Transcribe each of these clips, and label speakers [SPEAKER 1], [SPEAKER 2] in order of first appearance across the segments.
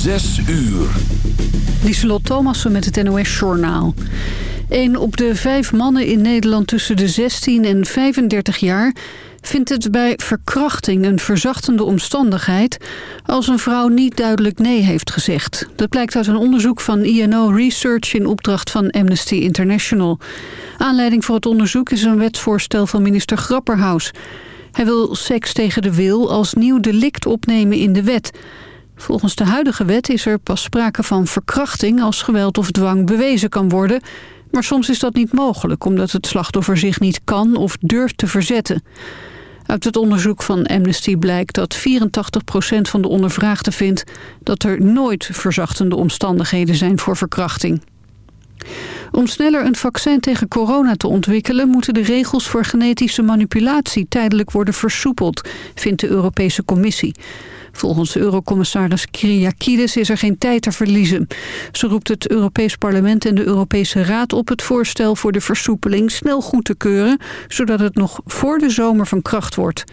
[SPEAKER 1] Zes uur.
[SPEAKER 2] Lieselot Thomassen met het NOS-journaal. Een op de vijf mannen in Nederland tussen de 16 en 35 jaar... vindt het bij verkrachting een verzachtende omstandigheid... als een vrouw niet duidelijk nee heeft gezegd. Dat blijkt uit een onderzoek van INO Research... in opdracht van Amnesty International. Aanleiding voor het onderzoek is een wetsvoorstel van minister Grapperhaus... Hij wil seks tegen de wil als nieuw delict opnemen in de wet. Volgens de huidige wet is er pas sprake van verkrachting... als geweld of dwang bewezen kan worden. Maar soms is dat niet mogelijk... omdat het slachtoffer zich niet kan of durft te verzetten. Uit het onderzoek van Amnesty blijkt dat 84% van de ondervraagden vindt... dat er nooit verzachtende omstandigheden zijn voor verkrachting. Om sneller een vaccin tegen corona te ontwikkelen... moeten de regels voor genetische manipulatie tijdelijk worden versoepeld... vindt de Europese Commissie. Volgens eurocommissaris Kyriakides is er geen tijd te verliezen. Ze roept het Europees Parlement en de Europese Raad op het voorstel voor de versoepeling snel goed te keuren, zodat het nog voor de zomer van kracht wordt.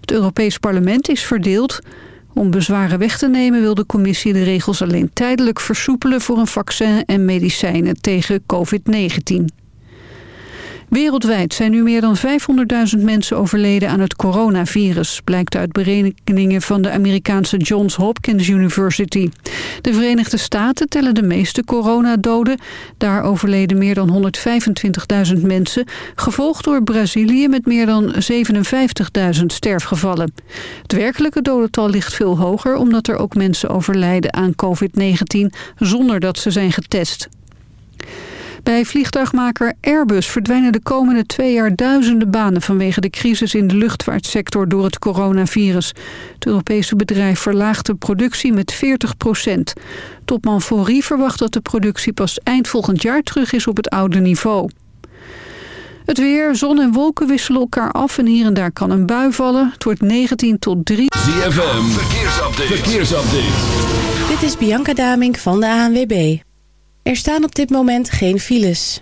[SPEAKER 2] Het Europees Parlement is verdeeld. Om bezwaren weg te nemen wil de commissie de regels alleen tijdelijk versoepelen voor een vaccin en medicijnen tegen COVID-19. Wereldwijd zijn nu meer dan 500.000 mensen overleden aan het coronavirus... blijkt uit berekeningen van de Amerikaanse Johns Hopkins University. De Verenigde Staten tellen de meeste coronadoden. Daar overleden meer dan 125.000 mensen... gevolgd door Brazilië met meer dan 57.000 sterfgevallen. Het werkelijke dodental ligt veel hoger... omdat er ook mensen overlijden aan COVID-19 zonder dat ze zijn getest. Bij vliegtuigmaker Airbus verdwijnen de komende twee jaar duizenden banen vanwege de crisis in de luchtvaartsector door het coronavirus. Het Europese bedrijf verlaagt de productie met 40 procent. Topman Faury verwacht dat de productie pas eind volgend jaar terug is op het oude niveau. Het weer, zon en wolken wisselen elkaar af en hier en daar kan een bui vallen. Het wordt 19 tot 3.
[SPEAKER 1] ZFM, verkeersupdate. verkeersupdate.
[SPEAKER 3] Dit is Bianca Damink van de ANWB. Er staan op dit moment geen files.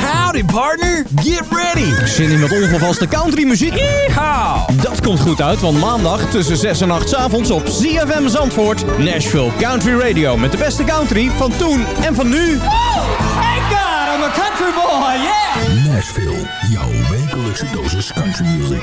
[SPEAKER 4] Howdy partner, get ready! Zin in wat ongevaste country muziek? Yeehaw! Dat komt goed uit, want maandag tussen 6 en 8 s avonds op ZFM Zandvoort... Nashville Country Radio met de beste country van toen en van nu.
[SPEAKER 5] Oh, thank God, I'm a country boy, yeah!
[SPEAKER 1] Nashville, jouw wekelijkse dosis country music.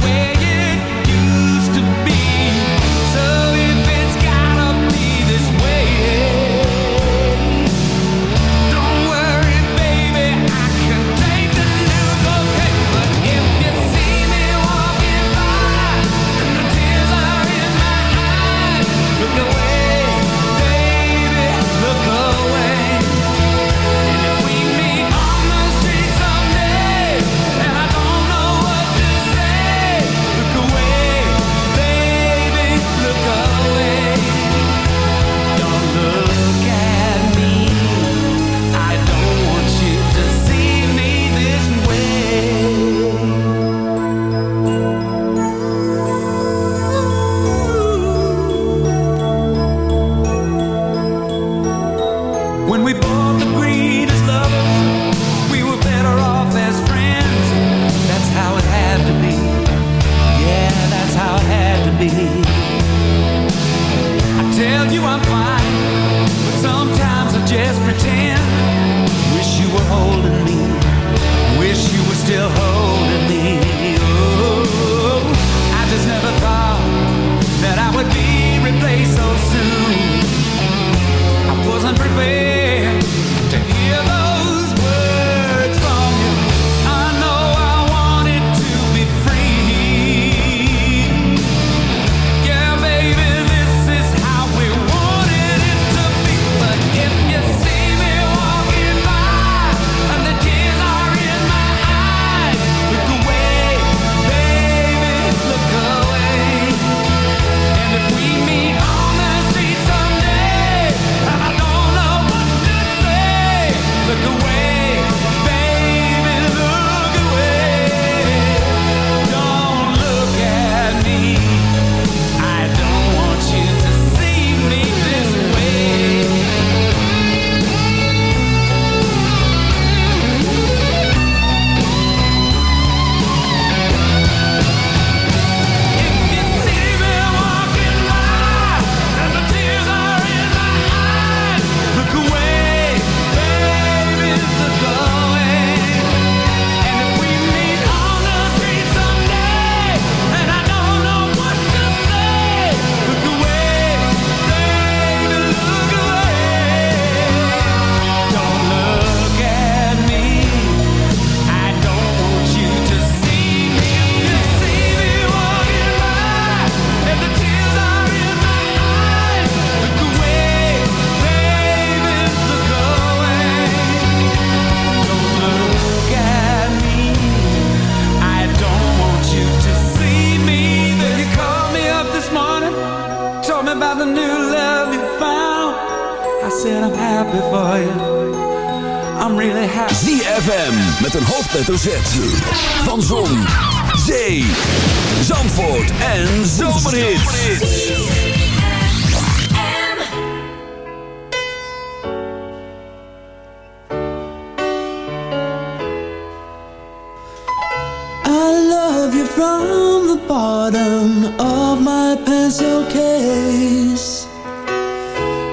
[SPEAKER 6] where I'm really.
[SPEAKER 1] ZFM met een hoofdletter Z. Van Zon, Zee, Zandvoort en Zomerhits.
[SPEAKER 7] from the bottom of my pencil case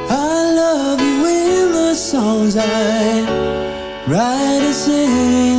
[SPEAKER 7] I love you in the songs I Write a singing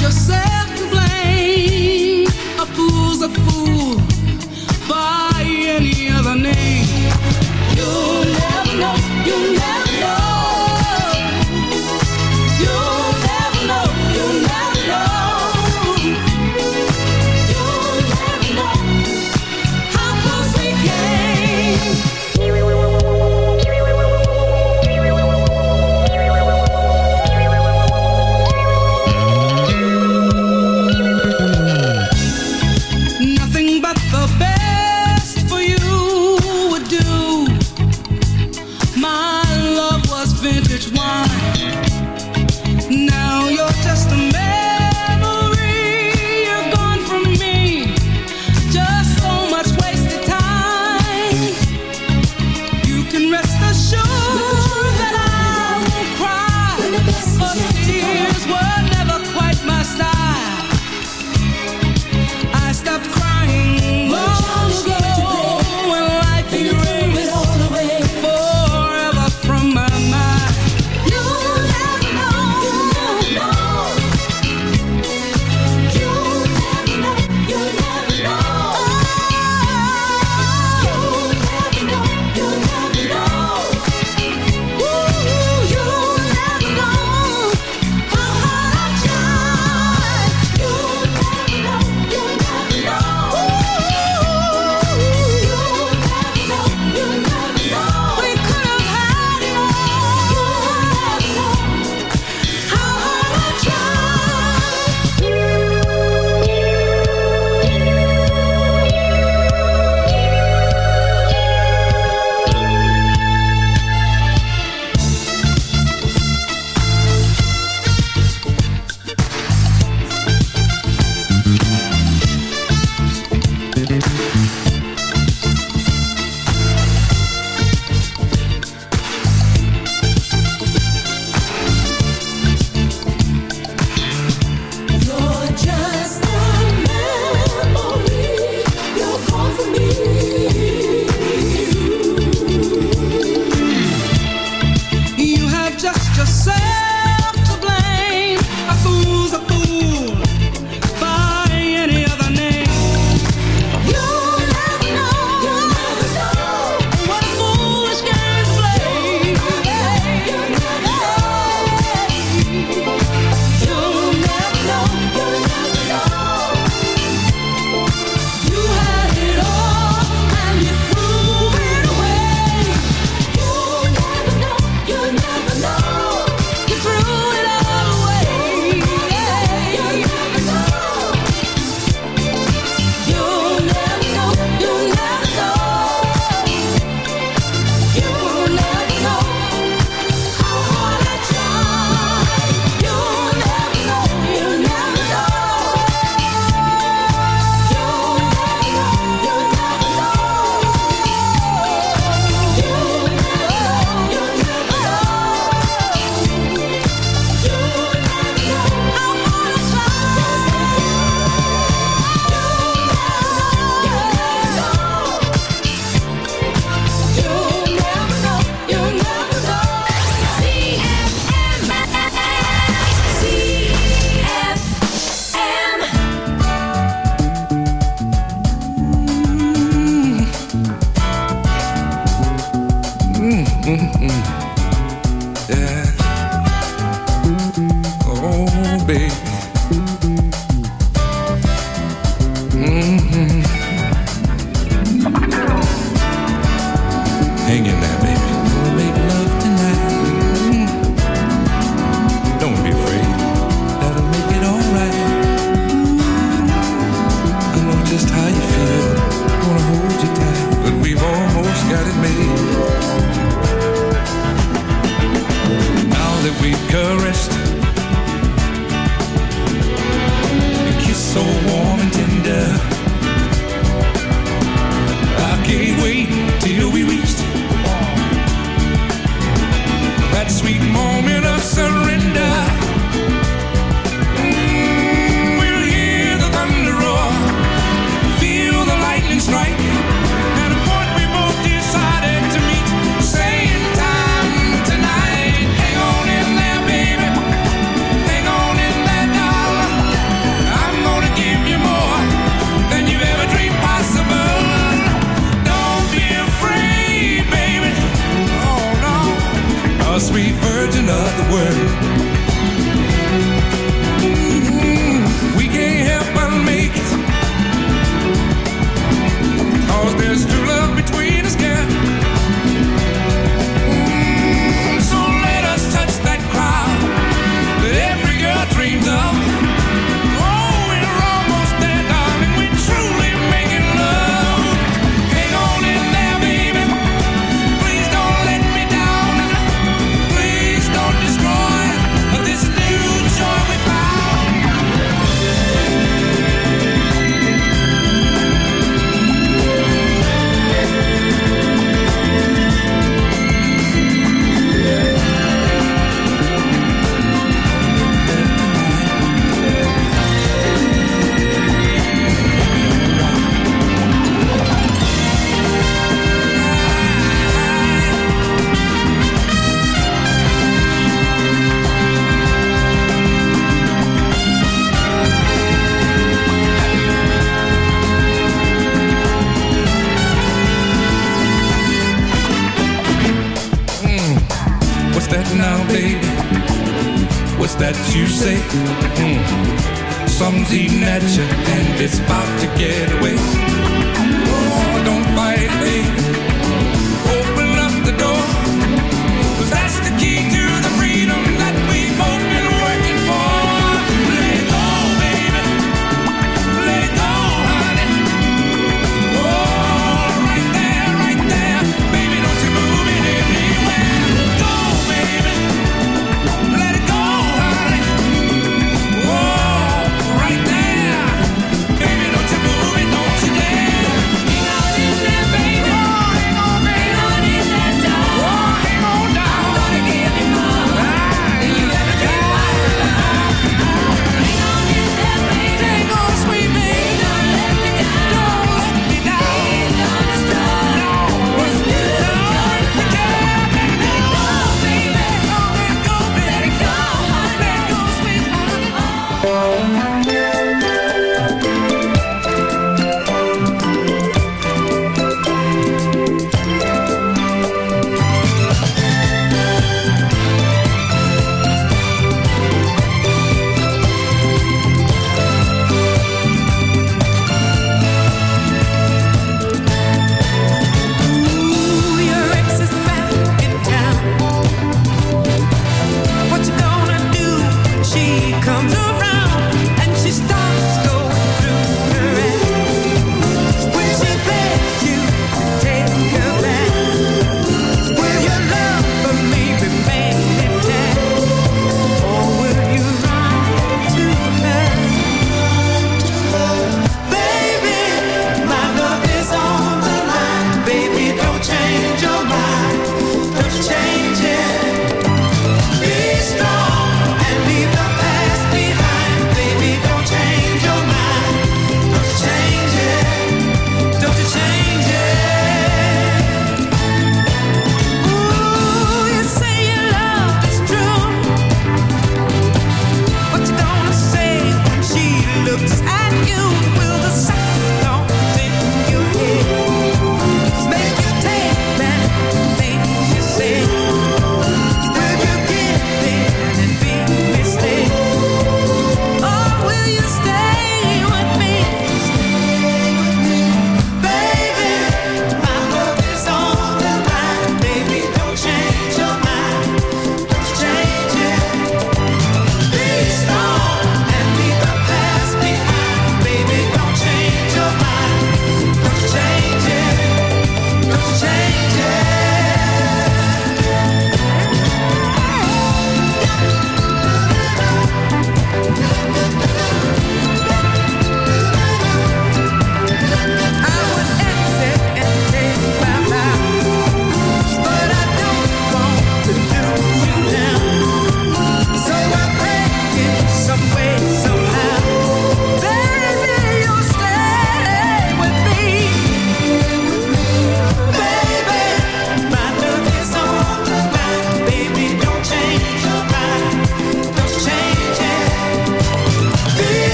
[SPEAKER 6] Yourself